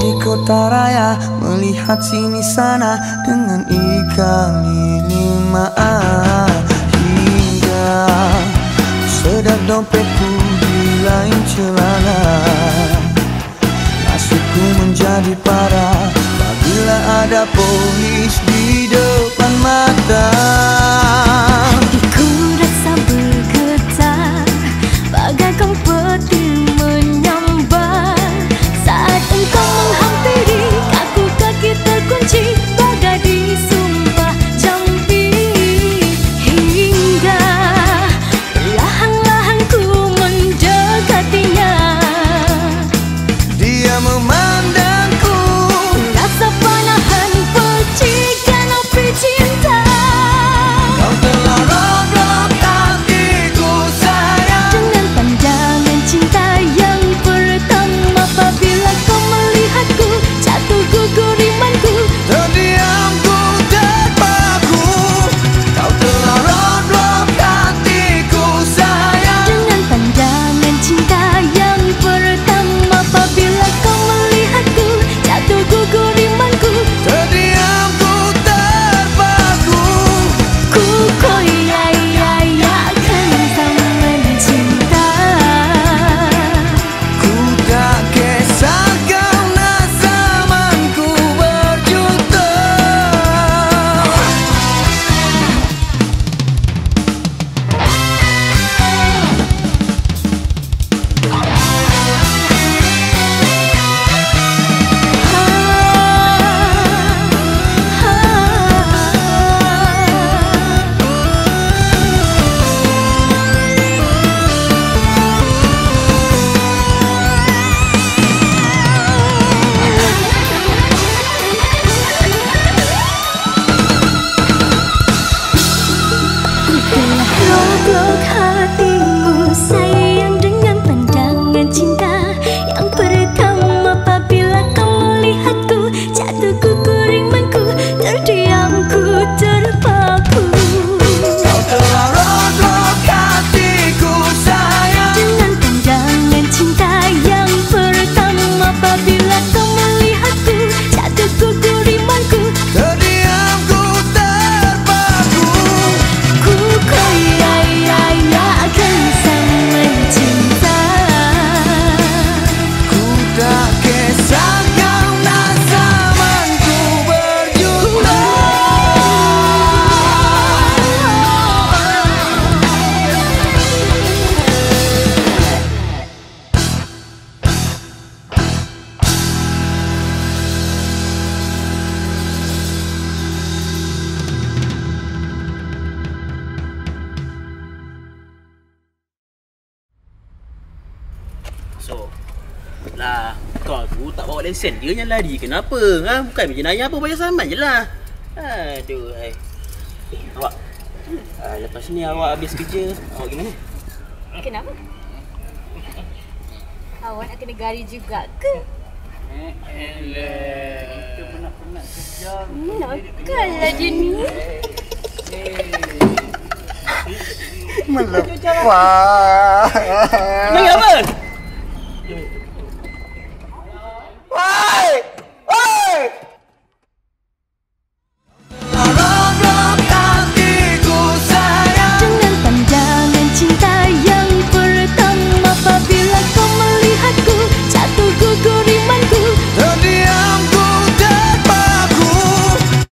di kota raya Melihat sini sana Dengan ikan lilimaan Hingga Sedap dompetku di lain celana. Nasibku menjadi parah Bila ada polis di depan mata So Lah Kau tu tak bawa lesen Dia yang lari Kenapa ha? Bukan macam Naya apa Bayar saman je lah Aduh hai. Eh awak ah, Lepas ni awak habis kerja Awak gimana? Kenapa? Awak nak kena gari juga ke? Nakallah dia ni. Melepas Naya apa?